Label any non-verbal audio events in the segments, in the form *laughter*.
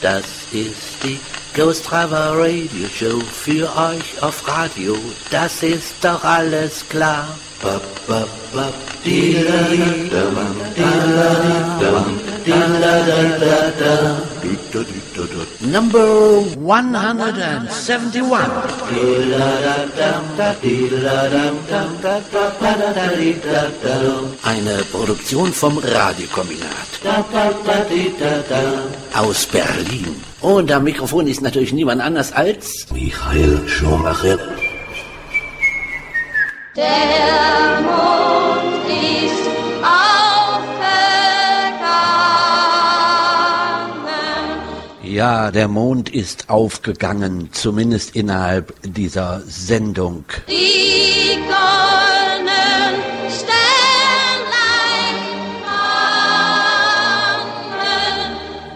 Das ist die Ghost Rider Radio Show für euch auf Radio. Das ist doch alles klar. Number 171. Eine Produktion vom Radiokombinat. Aus Berlin. Und am Mikrofon ist natürlich niemand anders als Michael Schumacher. Der Mond ist Ja, der Mond ist aufgegangen, zumindest innerhalb dieser Sendung. Die goldenen Sternlein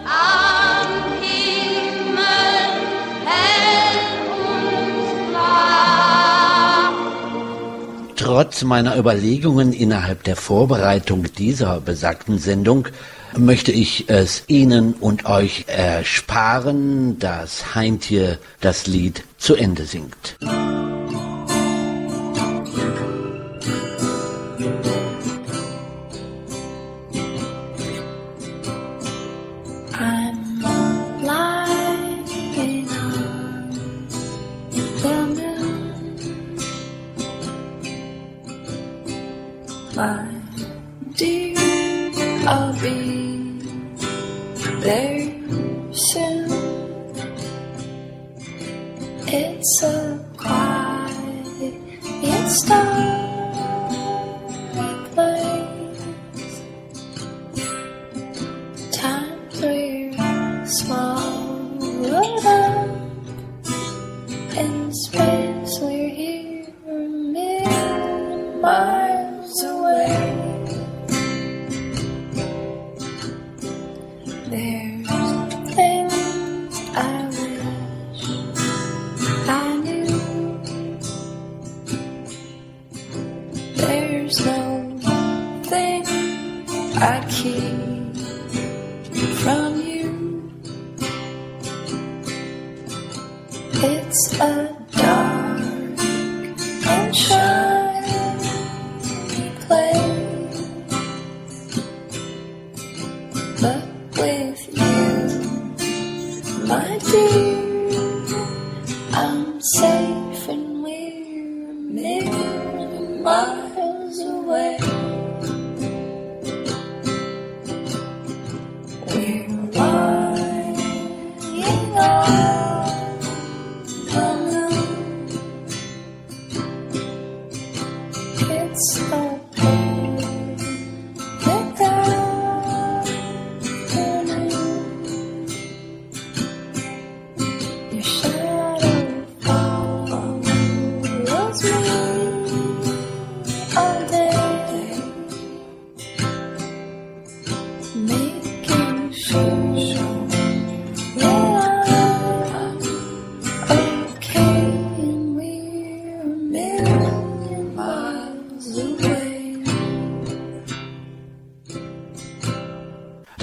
am Himmel hell und klar. Trotz meiner Überlegungen innerhalb der Vorbereitung dieser besagten Sendung möchte ich es Ihnen und euch ersparen, dass Heintje das Lied zu Ende singt. I'm I keep from you. It's a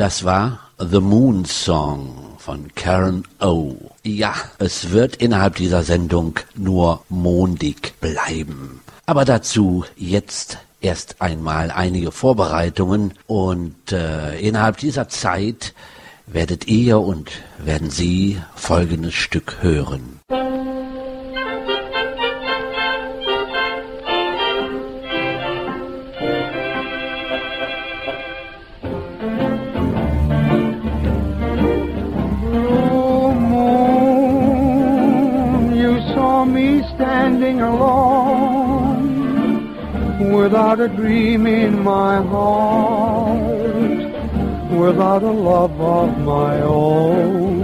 Das war The Moon Song von Karen O. Ja, es wird innerhalb dieser Sendung nur mondig bleiben. Aber dazu jetzt erst einmal einige Vorbereitungen und äh, innerhalb dieser Zeit werdet ihr und werden Sie folgendes Stück hören. Standing alone without a dream in my heart, without a love of my own.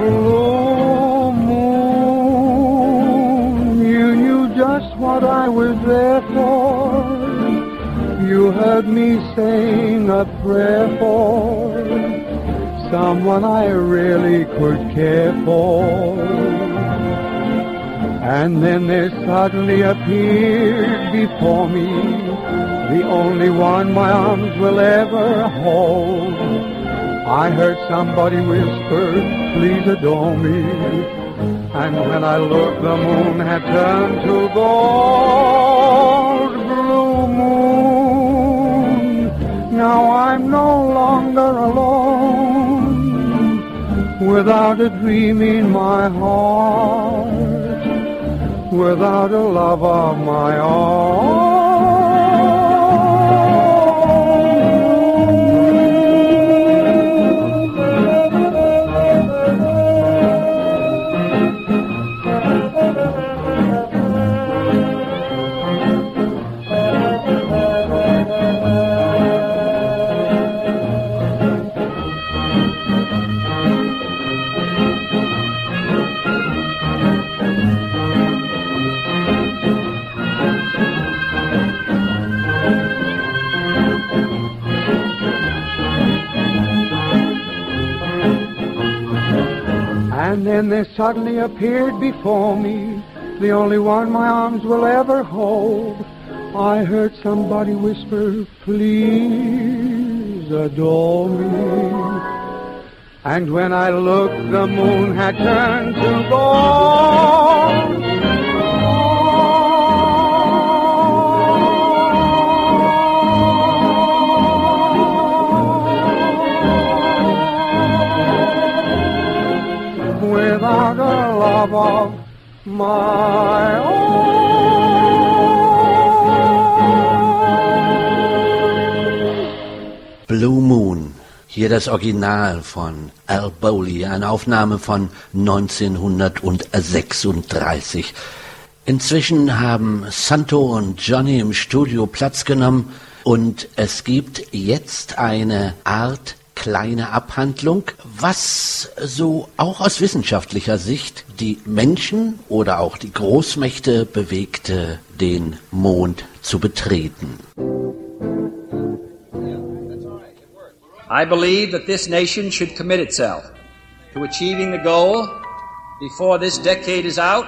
Blue moon, you knew just what I was there for. You heard me saying a prayer for someone I really could care for. And then there suddenly appeared before me the only one my arms will ever hold. I heard somebody whisper, please adore me. And when I looked, the moon had turned to gold. Blue moon, now I'm no longer alone. Without a dream in my heart, without a love of my own. Then there suddenly appeared before me the only one my arms will ever hold. I heard somebody whisper, please adore me. And when I looked, the moon had turned to gold. Without a love of my own. Blue Moon. Hier das Original von Al Bowley, eine Aufnahme von 1936. Inzwischen haben Santo und Johnny im Studio Platz genommen und es gibt jetzt eine Art kleine Abhandlung, was so auch aus wissenschaftlicher Sicht die Menschen oder auch die Großmächte bewegte, den Mond zu betreten. I believe that this nation should commit itself to achieving the goal before this decade is out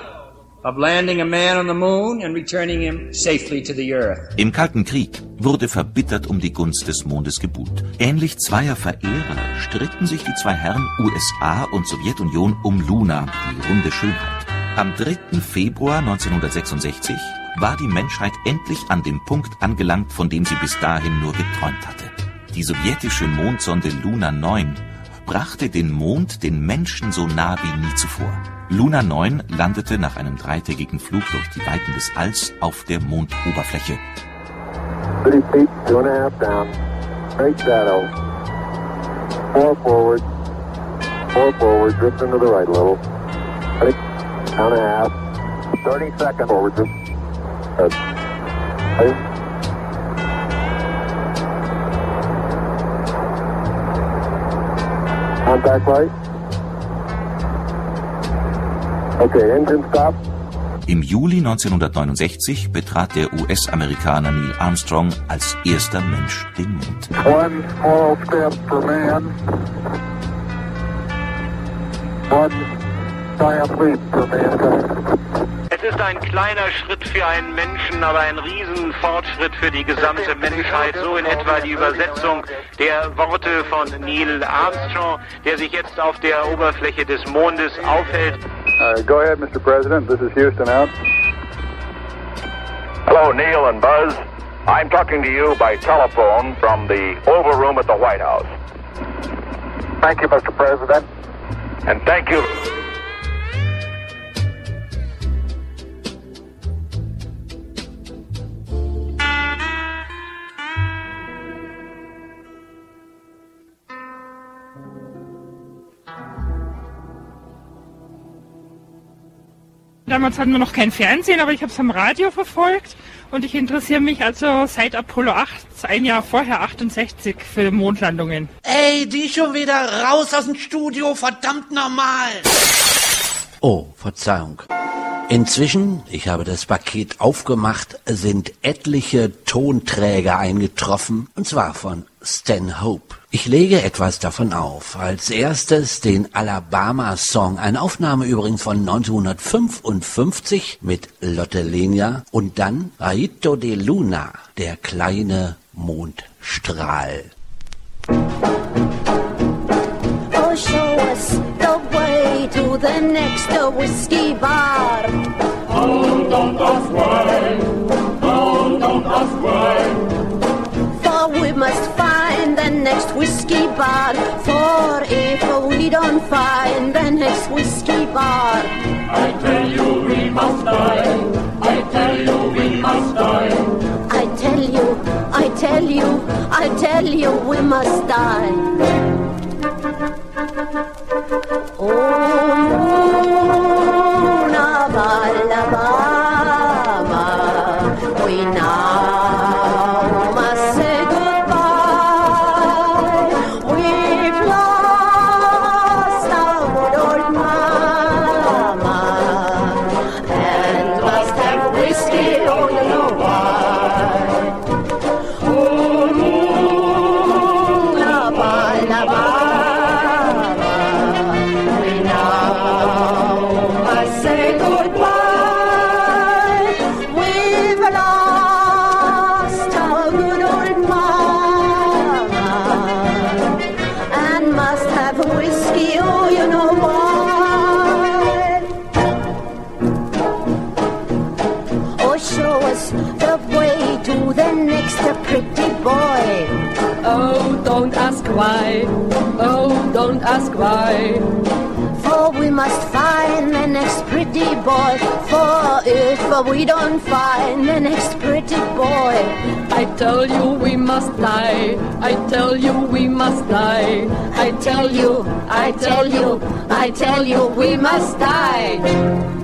Im Kalten Krieg wurde verbittert um die Gunst des Mondes gebuhlt. Ähnlich zweier Verehrer stritten sich die zwei Herren USA und Sowjetunion um Luna, die runde Schönheit. Am 3. Februar 1966 war die Menschheit endlich an dem Punkt angelangt, von dem sie bis dahin nur geträumt hatte. Die sowjetische Mondsonde Luna 9 brachte den Mond den Menschen so nah wie nie zuvor. Luna 9 landete nach einem dreitägigen Flug durch die Weiten des Alls auf der Mondoberfläche. 30 feet, two down. Straight shadow. Four forward. Four forward. Drift into the right a little. Down and a half. 30 seconds forward. Drift. Contact light. Okay, engine stop. Im Juli 1969 betrat der US-Amerikaner Neil Armstrong als erster Mensch den Mond. One small step for man. One giant leap for mankind. Es ist ein kleiner Schritt für einen Menschen, aber ein Riesenfortschritt für die gesamte Menschheit. So in etwa die Übersetzung der Worte von Neil Armstrong, der sich jetzt auf der Oberfläche des Mondes aufhält. Uh, go ahead, Mr. President. This is Houston out. Hello, Neil and Buzz. I'm talking to you by telephone from the Oval Room at the White House. Thank you, Mr. President. And thank you. Damals hatten wir noch kein Fernsehen, aber ich habe es am Radio verfolgt und ich interessiere mich also seit Apollo 8, ein Jahr vorher 68, für Mondlandungen. Ey, die schon wieder raus aus dem Studio, verdammt normal. Oh, Verzeihung. Inzwischen, ich habe das Paket aufgemacht, sind etliche Tonträger eingetroffen, und zwar von Stan Hope. Ich lege etwas davon auf. Als erstes den Alabama Song, eine Aufnahme übrigens von 1955 mit Lotte Lenia und dann Raito de Luna, der kleine Mondstrahl. Oh, show us the way to the next whiskey bar. Oh, don't ask why. Oh, don't ask why. For we must next whiskey bar. For if we don't find the next whiskey bar, I tell you we must die. I tell you we must die. I tell you, I tell you, I tell you we must die. Oh, why. Oh, don't ask why. For we must find the next pretty boy. For if we don't find the next pretty boy, I tell you we must die. I tell you we must die. I tell you, I tell you, I tell you we must die.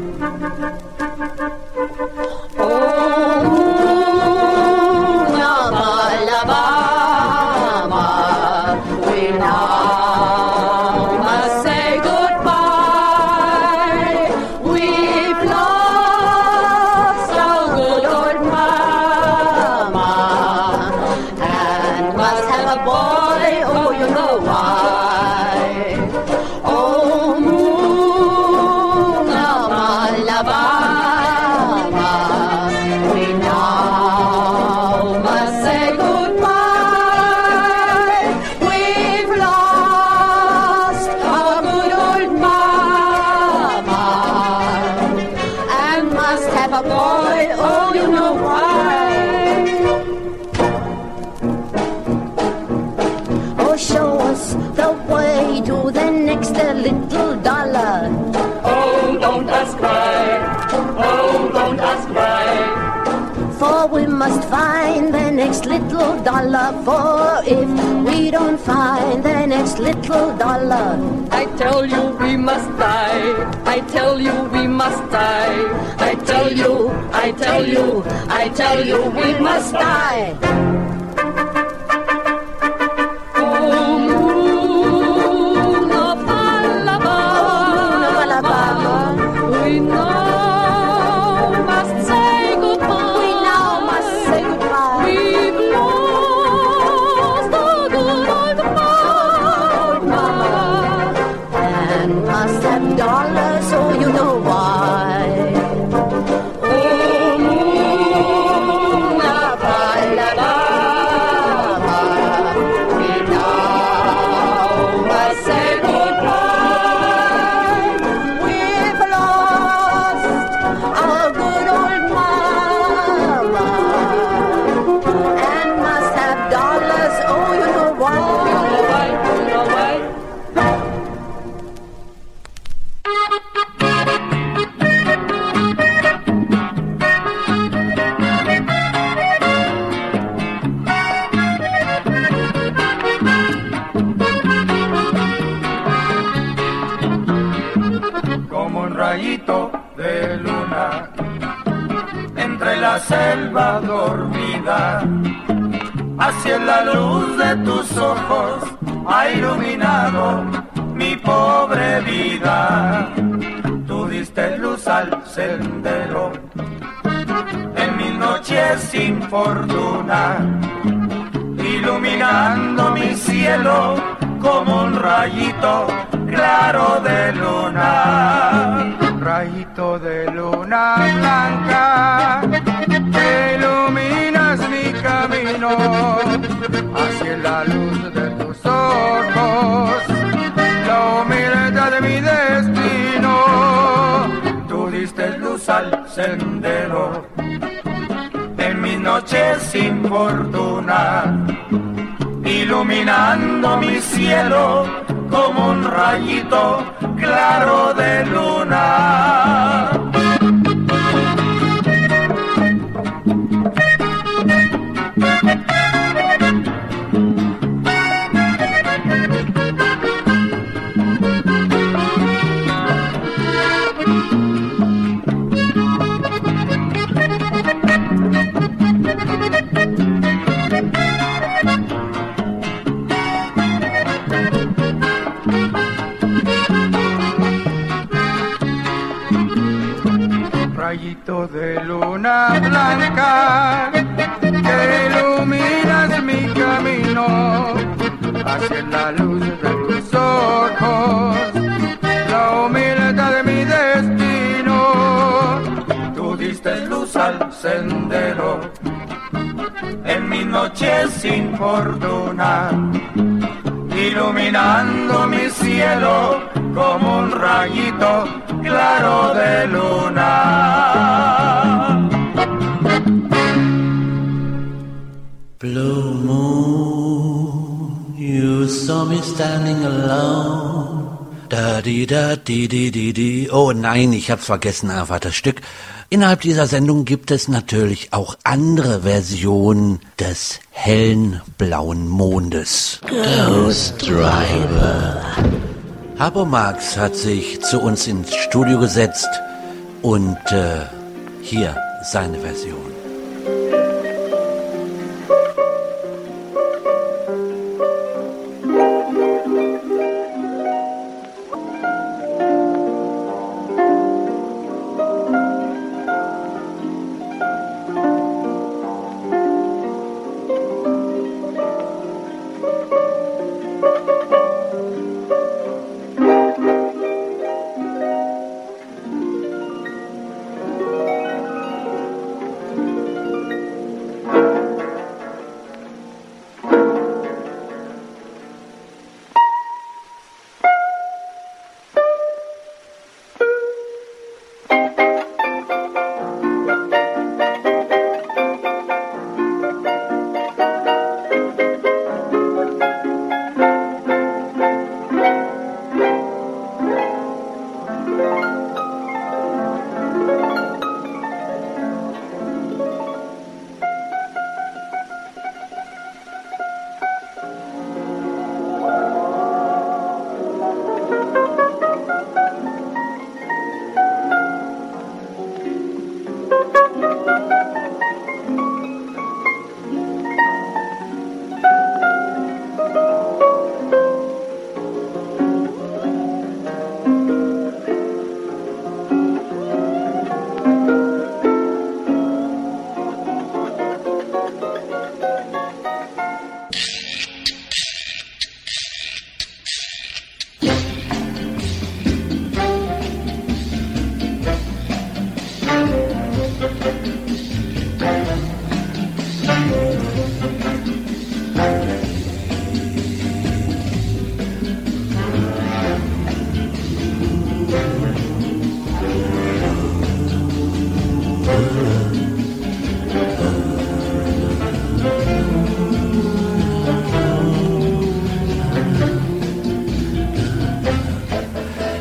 Next little dollar. For if we don't find the next little dollar, I tell you we must die. I tell you we must die. I tell you, I tell you, I tell you we must die. Iluminando mi cielo como un rayito claro de luna. Rayito de luna noches sin fortuna, iluminando mi cielo como un rayito claro de luna. De luna blanca, que iluminas mi camino hacia la luz de tus ojos, la humildad de mi destino. Tú diste luz al sendero en mis noches sin fortuna, iluminando mi cielo como un rayito claro de luna. Saw me standing alone. Da di da di di di di. Oh nein, ich hab's vergessen, einfach das Stück. Innerhalb dieser Sendung gibt es natürlich auch andere Versionen des hellen blauen Mondes. Ghost Driver. Harpo Marx hat sich zu uns ins Studio gesetzt und äh, hier seine Version.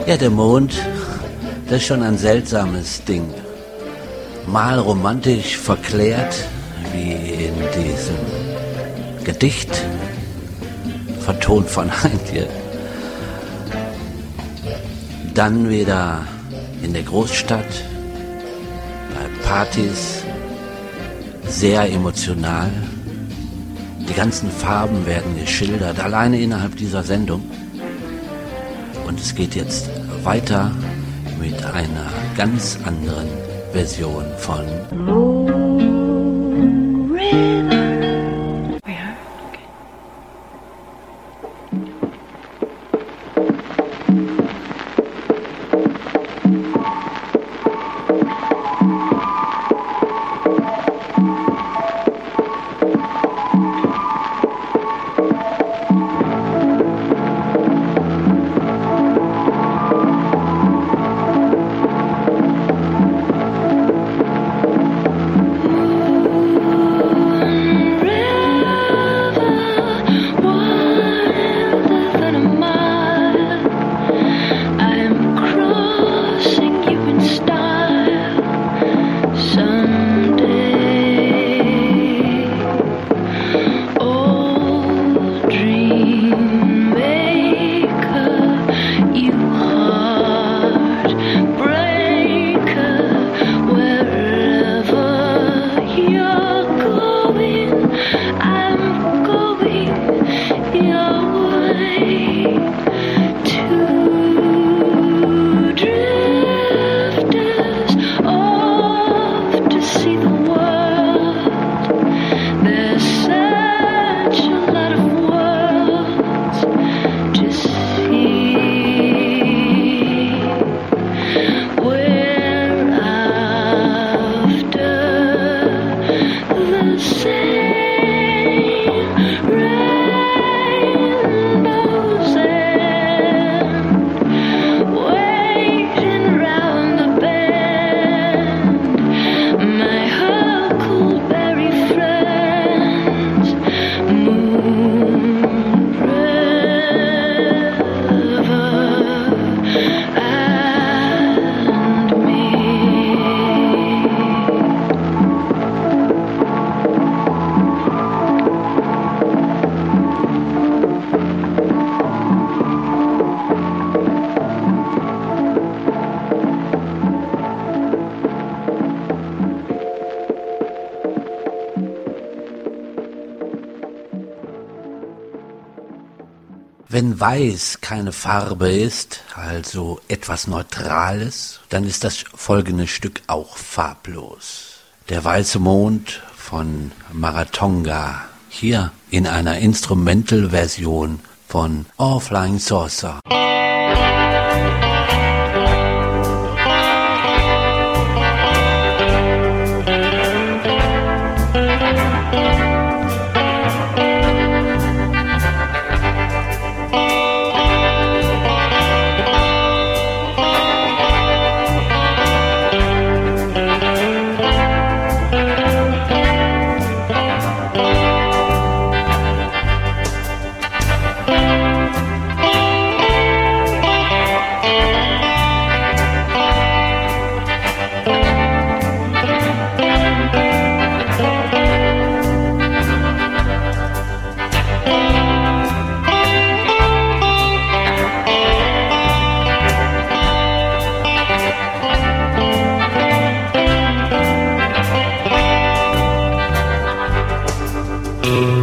Ja, der Mond, das ist schon ein seltsames Ding. Mal romantisch verklärt, wie in diesem Gedicht, vertont von *laughs* Heintje. Dann wieder in der Großstadt, bei Partys, sehr emotional. Die ganzen Farben werden geschildert, alleine innerhalb dieser Sendung. Und es geht jetzt weiter mit einer ganz anderen Version von Wenn Weiß keine Farbe ist, also etwas Neutrales, dann ist das folgende Stück auch farblos. Der weiße Mond von Maratonga, hier in einer Instrumental-Version von All Flying Saucer. Es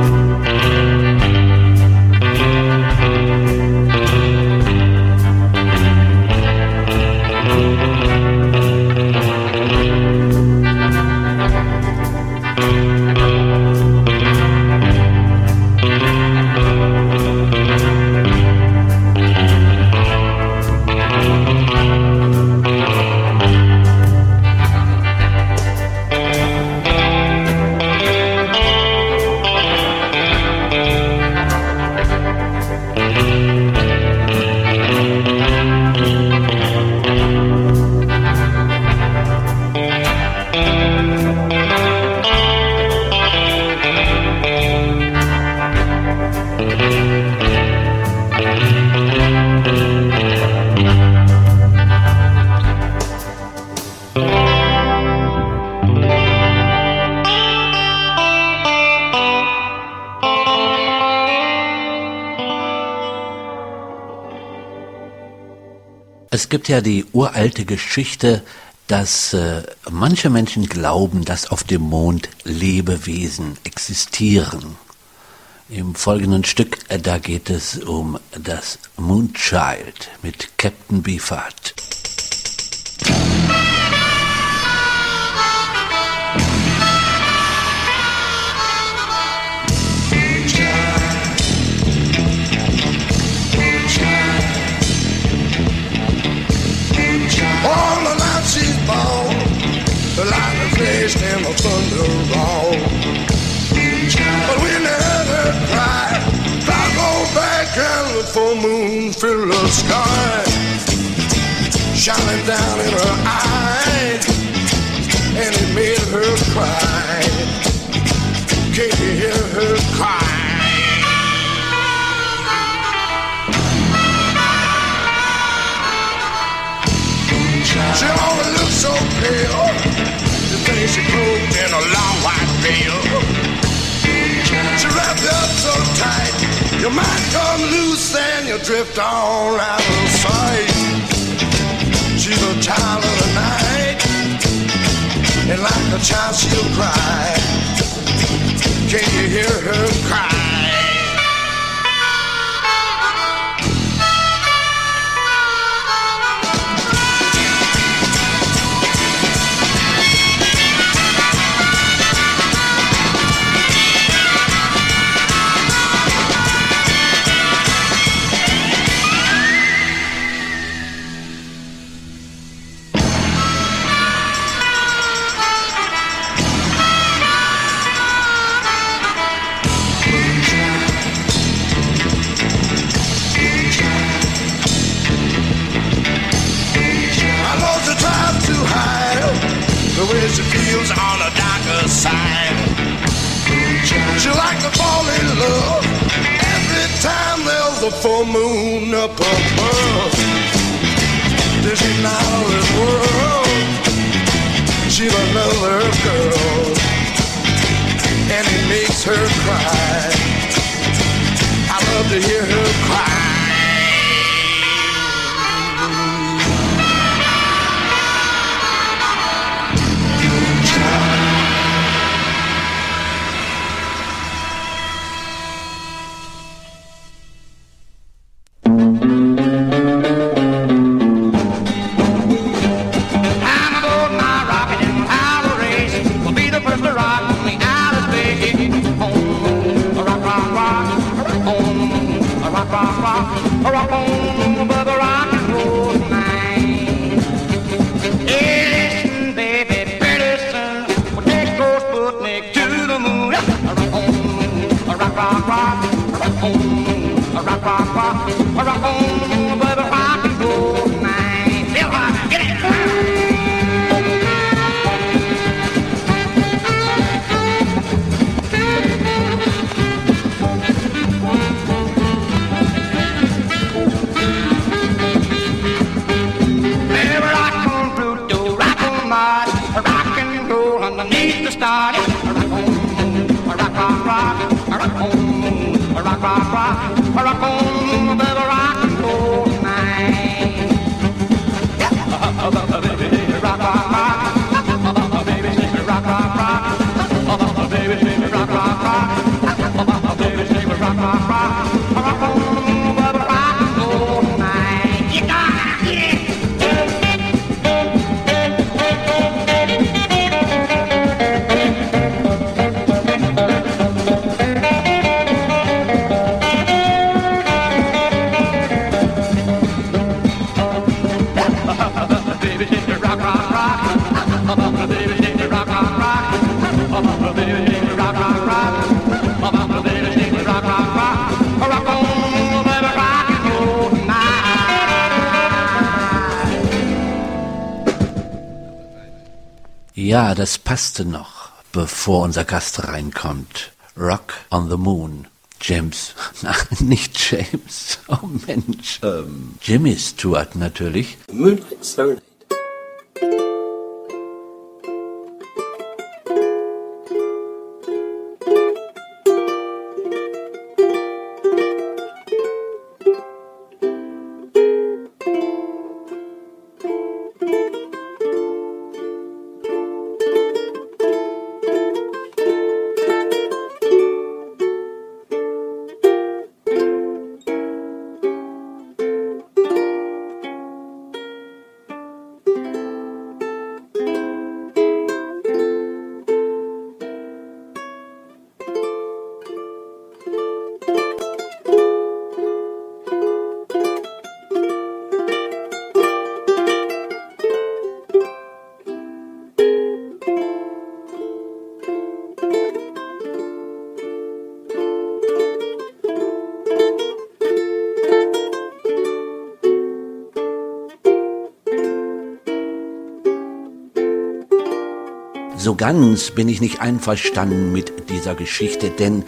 gibt ja die uralte Geschichte, dass äh, manche Menschen glauben, dass auf dem Mond Lebewesen existieren. Im folgenden Stück, äh, da geht es um das Moonchild mit Captain Beefheart. Thunder rolled. But we never cry. Cloud go back and the full moon fill the sky, shining down in her eye, and it made her cry. Can't you hear her cry? She always looks so pale she clothed in a long white veil. She wrapped up so tight, your mind come loose and you drift on out of sight. She's a child of the night, and like a child she'll cry. Can you hear her cry? Ja, das passte noch, bevor unser Gast reinkommt. Rock on the Moon. James, *laughs* na, nicht James, oh Mensch, ähm, Jimmy Stewart natürlich. Moonlight Sonata. So ganz bin ich nicht einverstanden mit dieser Geschichte, denn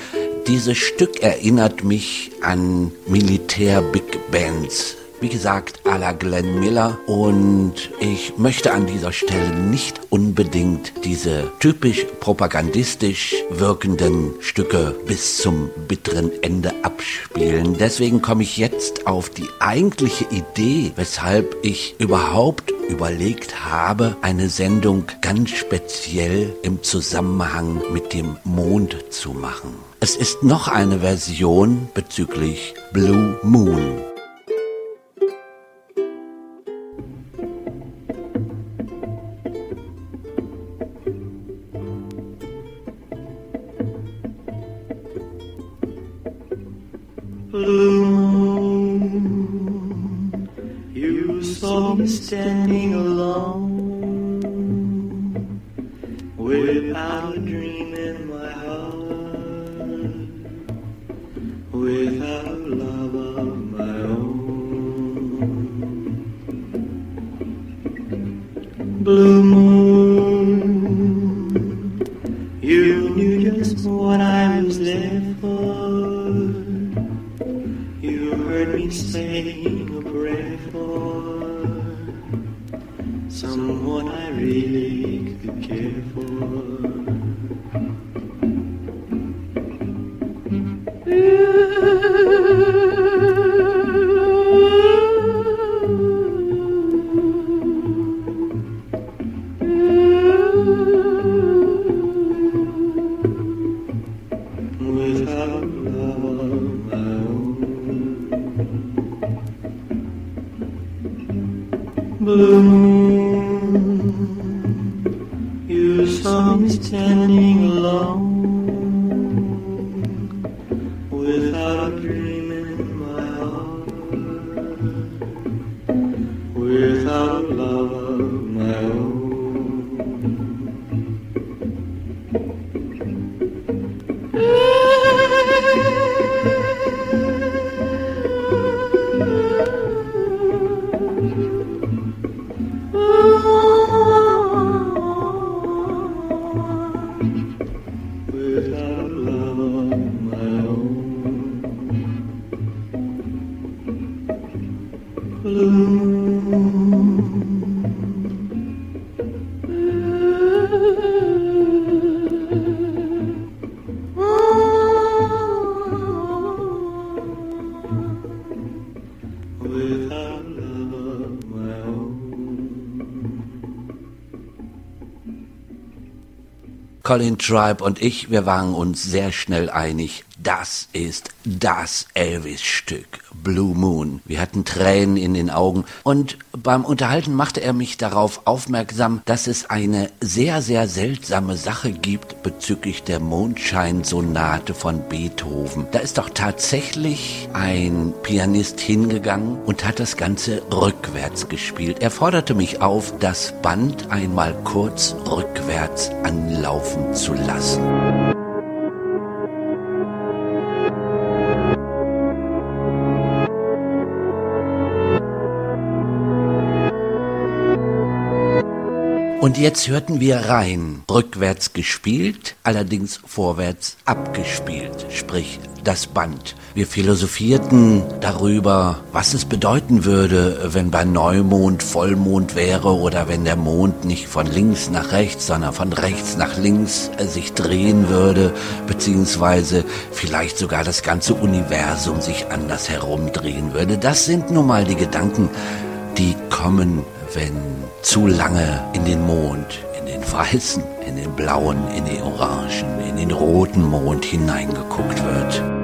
dieses Stück erinnert mich an Militär-Big Bands. Wie gesagt, à la Glenn Miller. Und ich möchte an dieser Stelle nicht unbedingt diese typisch propagandistisch wirkenden Stücke bis zum bitteren Ende abspielen. Deswegen komme ich jetzt auf die eigentliche Idee, weshalb ich überhaupt überlegt habe, eine Sendung ganz speziell im Zusammenhang mit dem Mond zu machen. Es ist noch eine Version bezüglich Blue Moon. Heard me Colin Tribe und ich, wir waren uns sehr schnell einig, das ist das Elvis-Stück, Blue Moon. Wir hatten Tränen in den Augen und beim Unterhalten machte er mich darauf aufmerksam, dass es eine sehr, sehr seltsame Sache gibt bezüglich der Mondscheinsonate von Beethoven. Da ist doch tatsächlich ein Pianist hingegangen und hat das Ganze rückwärts gespielt. Er forderte mich auf, das Band einmal kurz rückwärts anlaufen zu lassen. Und jetzt hörten wir rein, rückwärts gespielt, allerdings vorwärts abgespielt, sprich das Band. Wir philosophierten darüber, was es bedeuten würde, wenn bei Neumond Vollmond wäre oder wenn der Mond nicht von links nach rechts, sondern von rechts nach links äh, sich drehen würde, beziehungsweise vielleicht sogar das ganze Universum sich anders herumdrehen würde. Das sind nun mal die Gedanken, die kommen, wenn zu lange in den Mond, in den weißen, in den blauen, in den orangen, in den roten Mond hineingeguckt wird.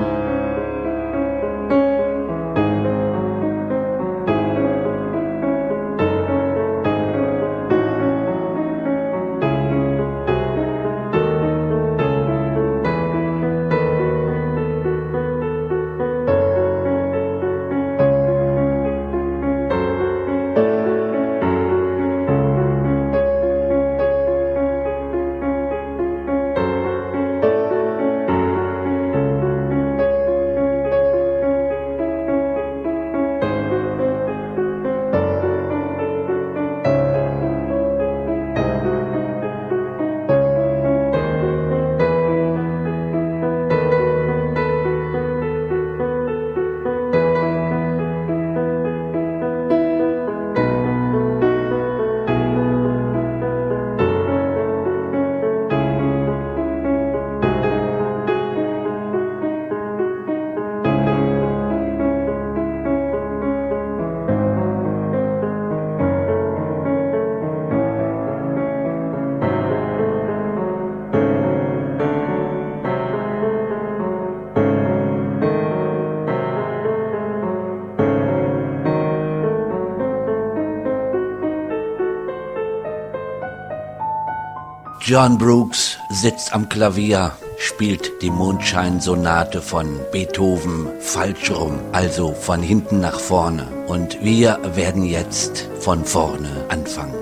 John Brooks sitzt am Klavier, spielt die Mondscheinsonate von Beethoven falsch rum, also von hinten nach vorne. Und wir werden jetzt von vorne anfangen.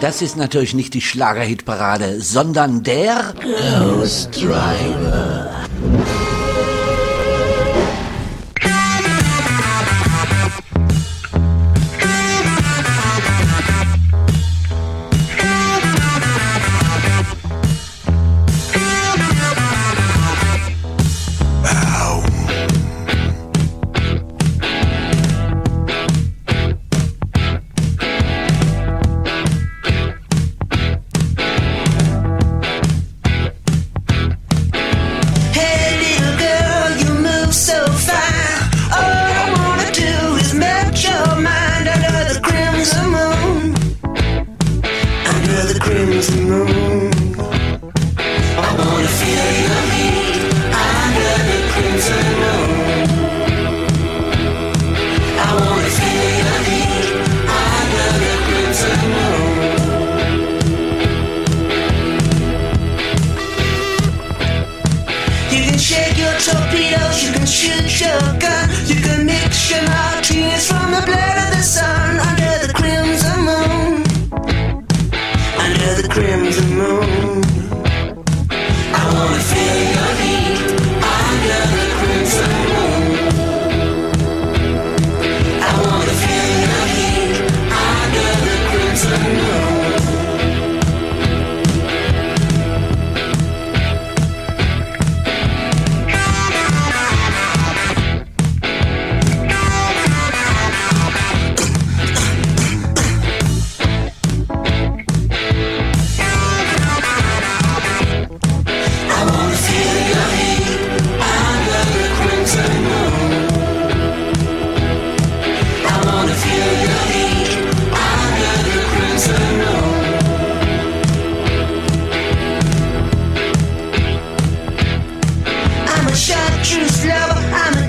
Das ist natürlich nicht die Schlagerhitparade, sondern der Ghost Driver. is no. Just love and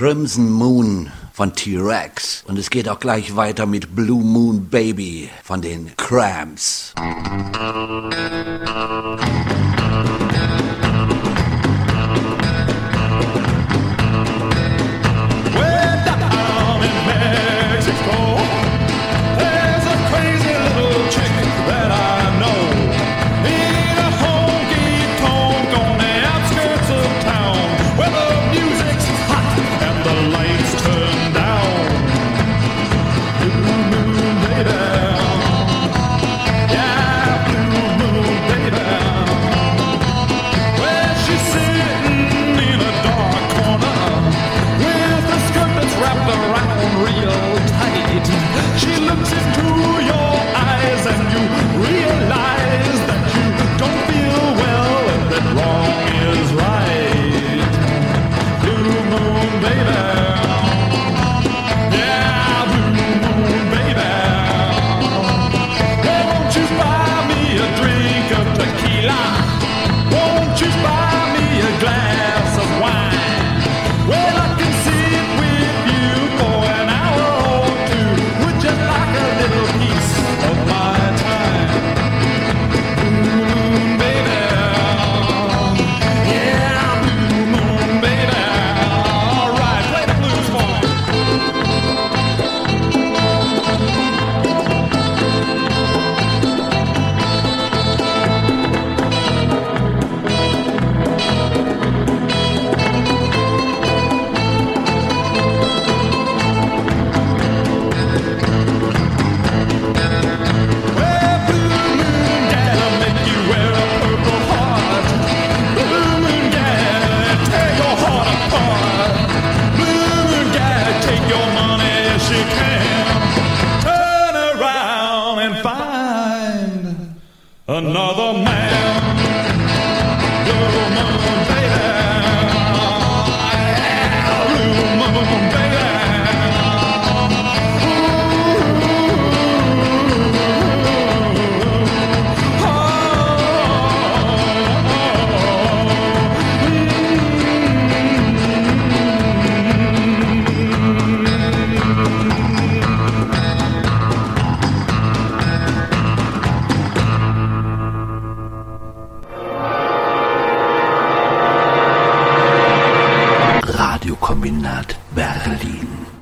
Crimson Moon von T-Rex. Und es geht auch gleich weiter mit Blue Moon Baby von den Cramps.